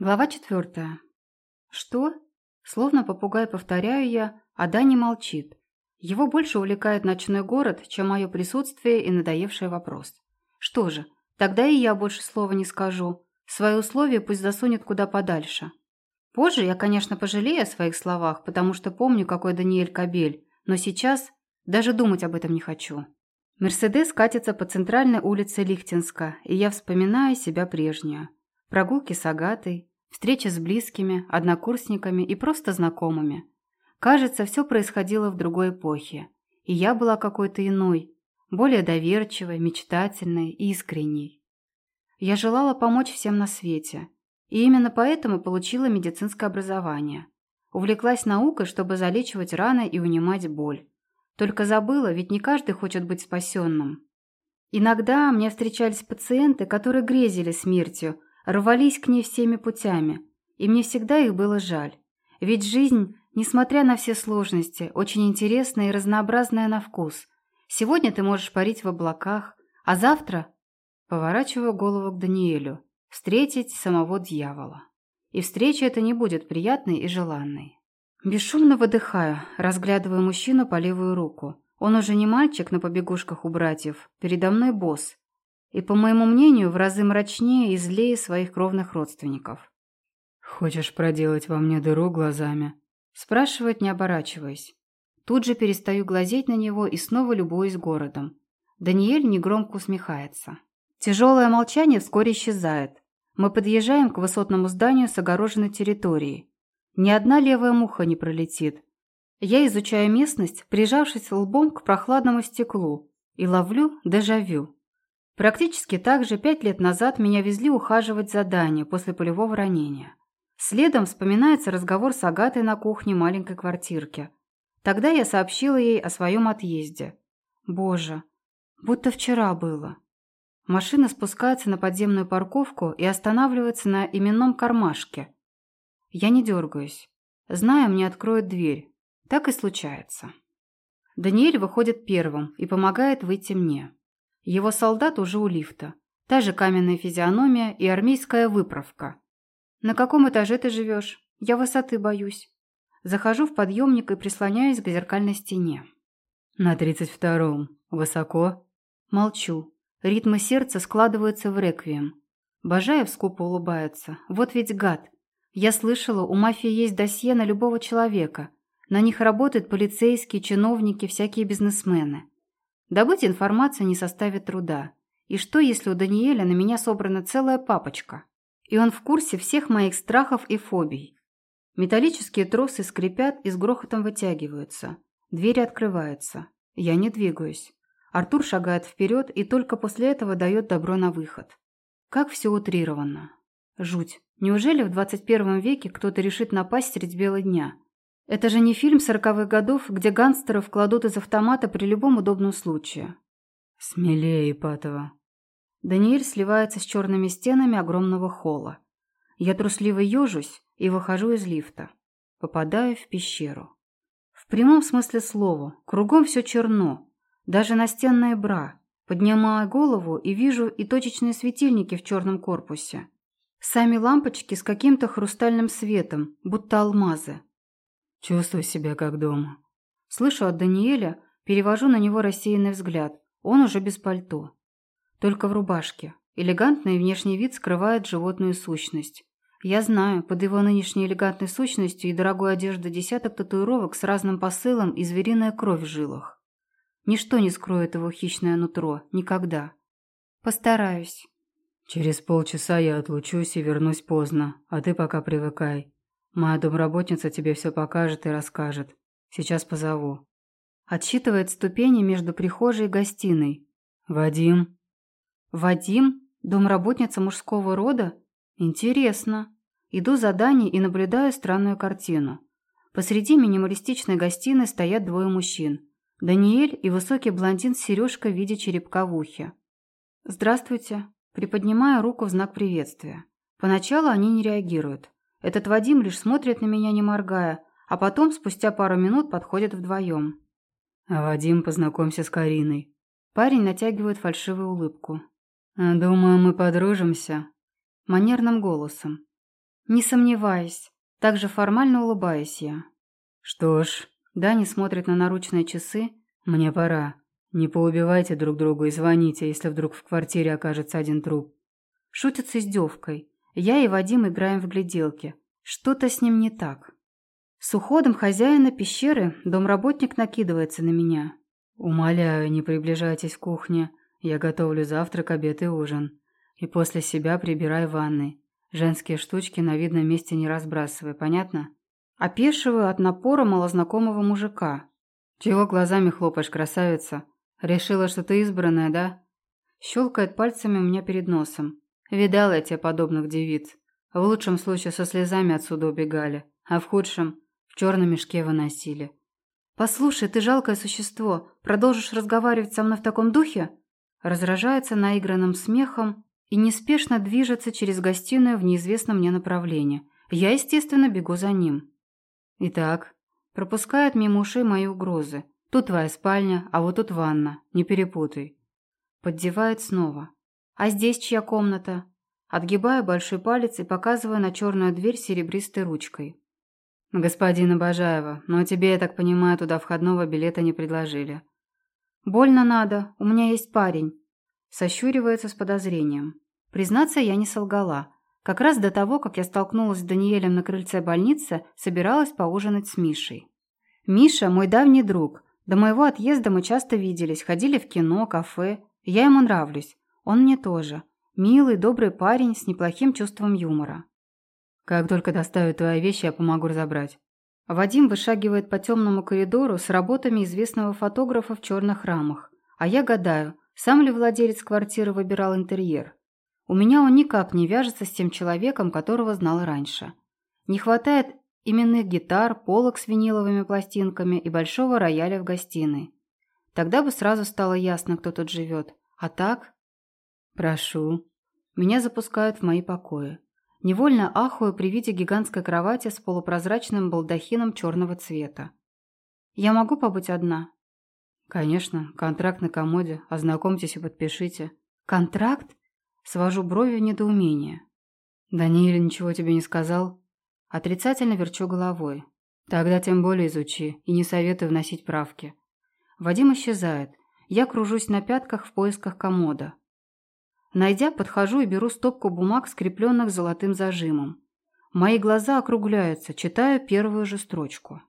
Глава четвертая. Что? Словно попугай повторяю я, а Дани молчит. Его больше увлекает ночной город, чем мое присутствие и надоевший вопрос. Что же, тогда и я больше слова не скажу. Свои условия пусть засунет куда подальше. Позже я, конечно, пожалею о своих словах, потому что помню, какой Даниэль Кабель, но сейчас даже думать об этом не хочу. Мерседес катится по центральной улице Лихтенска, и я вспоминаю себя прежнюю. Прогулки с Агатой, встречи с близкими, однокурсниками и просто знакомыми. Кажется, все происходило в другой эпохе, и я была какой-то иной, более доверчивой, мечтательной, искренней. Я желала помочь всем на свете, и именно поэтому получила медицинское образование. Увлеклась наукой, чтобы залечивать раны и унимать боль. Только забыла, ведь не каждый хочет быть спасенным. Иногда мне встречались пациенты, которые грезили смертью, рвались к ней всеми путями, и мне всегда их было жаль. Ведь жизнь, несмотря на все сложности, очень интересная и разнообразная на вкус. Сегодня ты можешь парить в облаках, а завтра... Поворачиваю голову к Даниэлю. Встретить самого дьявола. И встреча эта не будет приятной и желанной. Бесшумно выдыхаю, разглядывая мужчину по левую руку. Он уже не мальчик на побегушках у братьев, передо мной босс. И, по моему мнению, в разы мрачнее и злее своих кровных родственников. «Хочешь проделать во мне дыру глазами?» Спрашивает, не оборачиваясь. Тут же перестаю глазеть на него и снова любуюсь городом. Даниэль негромко усмехается. Тяжелое молчание вскоре исчезает. Мы подъезжаем к высотному зданию с огороженной территорией. Ни одна левая муха не пролетит. Я изучаю местность, прижавшись лбом к прохладному стеклу, и ловлю дежавю. Практически так же пять лет назад меня везли ухаживать за Даней после полевого ранения. Следом вспоминается разговор с Агатой на кухне маленькой квартирки. Тогда я сообщила ей о своем отъезде. Боже, будто вчера было. Машина спускается на подземную парковку и останавливается на именном кармашке – я не дергаюсь. Знаю, мне откроют дверь. Так и случается. Даниэль выходит первым и помогает выйти мне. Его солдат уже у лифта. Та же каменная физиономия и армейская выправка. «На каком этаже ты живешь? Я высоты боюсь». Захожу в подъемник и прислоняюсь к зеркальной стене. «На тридцать втором. Высоко?» Молчу. Ритмы сердца складываются в реквием. Бажаев скупо улыбается. Вот ведь гад. Я слышала, у мафии есть досье на любого человека. На них работают полицейские, чиновники, всякие бизнесмены. Добыть информацию не составит труда. И что, если у Даниэля на меня собрана целая папочка? И он в курсе всех моих страхов и фобий. Металлические тросы скрипят и с грохотом вытягиваются. Двери открываются. Я не двигаюсь. Артур шагает вперед и только после этого дает добро на выход. Как все утрировано. Жуть. Неужели в 21 веке кто-то решит напасть средь бела дня? Это же не фильм сороковых годов, где гангстеров кладут из автомата при любом удобном случае. Смелее, Ипатова. Даниэль сливается с черными стенами огромного холла. Я трусливо ежусь и выхожу из лифта. Попадаю в пещеру. В прямом смысле слова, кругом все черно. Даже настенная бра. Поднимаю голову и вижу и точечные светильники в черном корпусе. Сами лампочки с каким-то хрустальным светом, будто алмазы. Чувствую себя как дома. Слышу от Даниэля, перевожу на него рассеянный взгляд. Он уже без пальто. Только в рубашке. Элегантный внешний вид скрывает животную сущность. Я знаю, под его нынешней элегантной сущностью и дорогой одеждой десяток татуировок с разным посылом и звериная кровь в жилах. Ничто не скроет его хищное нутро. Никогда. Постараюсь. «Через полчаса я отлучусь и вернусь поздно, а ты пока привыкай. Моя домработница тебе все покажет и расскажет. Сейчас позову». Отсчитывает ступени между прихожей и гостиной. «Вадим?» «Вадим? Домработница мужского рода? Интересно». Иду за Даней и наблюдаю странную картину. Посреди минималистичной гостиной стоят двое мужчин. Даниэль и высокий блондин с сережкой в виде черепка в ухе. «Здравствуйте», Приподнимаю руку в знак приветствия. Поначалу они не реагируют. Этот Вадим лишь смотрит на меня, не моргая, а потом, спустя пару минут, подходит вдвоем. А Вадим, познакомься с Кариной. Парень натягивает фальшивую улыбку. «Думаю, мы подружимся». Манерным голосом. Не сомневаюсь. Также формально улыбаюсь я. Что ж, Дани смотрит на наручные часы. Мне пора. Не поубивайте друг друга и звоните, если вдруг в квартире окажется один труп. Шутит с издевкой. Я и Вадим играем в гляделки. Что-то с ним не так. С уходом хозяина пещеры домработник накидывается на меня. «Умоляю, не приближайтесь к кухне. Я готовлю завтрак, обед и ужин. И после себя прибирай ванной. Женские штучки на видном месте не разбрасывай, понятно?» Опешиваю от напора малознакомого мужика. «Чего глазами хлопаешь, красавица? Решила, что ты избранная, да?» Щелкает пальцами у меня перед носом. Видала я тебе подобных девиц. В лучшем случае со слезами отсюда убегали, а в худшем – в черном мешке выносили. «Послушай, ты жалкое существо. Продолжишь разговаривать со мной в таком духе?» Разражается наигранным смехом и неспешно движется через гостиную в неизвестном мне направлении. Я, естественно, бегу за ним. Итак, пропускает мимо ушей мои угрозы. Тут твоя спальня, а вот тут ванна. Не перепутай. Поддевает снова. А здесь чья комната? Отгибаю большой палец и показываю на черную дверь серебристой ручкой. «Господин Обожаева, но тебе, я так понимаю, туда входного билета не предложили». «Больно надо, у меня есть парень». Сощуривается с подозрением. Признаться, я не солгала. Как раз до того, как я столкнулась с Даниэлем на крыльце больницы, собиралась поужинать с Мишей. Миша – мой давний друг. До моего отъезда мы часто виделись, ходили в кино, кафе. Я ему нравлюсь. Он мне тоже. Милый, добрый парень с неплохим чувством юмора. Как только доставят твои вещи, я помогу разобрать. Вадим вышагивает по темному коридору с работами известного фотографа в черных рамах. А я гадаю, сам ли владелец квартиры выбирал интерьер. У меня он никак не вяжется с тем человеком, которого знал раньше. Не хватает именных гитар, полок с виниловыми пластинками и большого рояля в гостиной. Тогда бы сразу стало ясно, кто тут живет. А так... Прошу. Меня запускают в мои покои. Невольно ахую при виде гигантской кровати с полупрозрачным балдахином черного цвета. «Я могу побыть одна?» «Конечно. Контракт на комоде. Ознакомьтесь и подпишите». «Контракт?» Свожу брови в недоумение. «Даниэль ничего тебе не сказал?» Отрицательно верчу головой. «Тогда тем более изучи и не советую вносить правки». Вадим исчезает. Я кружусь на пятках в поисках комода. Найдя, подхожу и беру стопку бумаг, скрепленных золотым зажимом. Мои глаза округляются, читаю первую же строчку.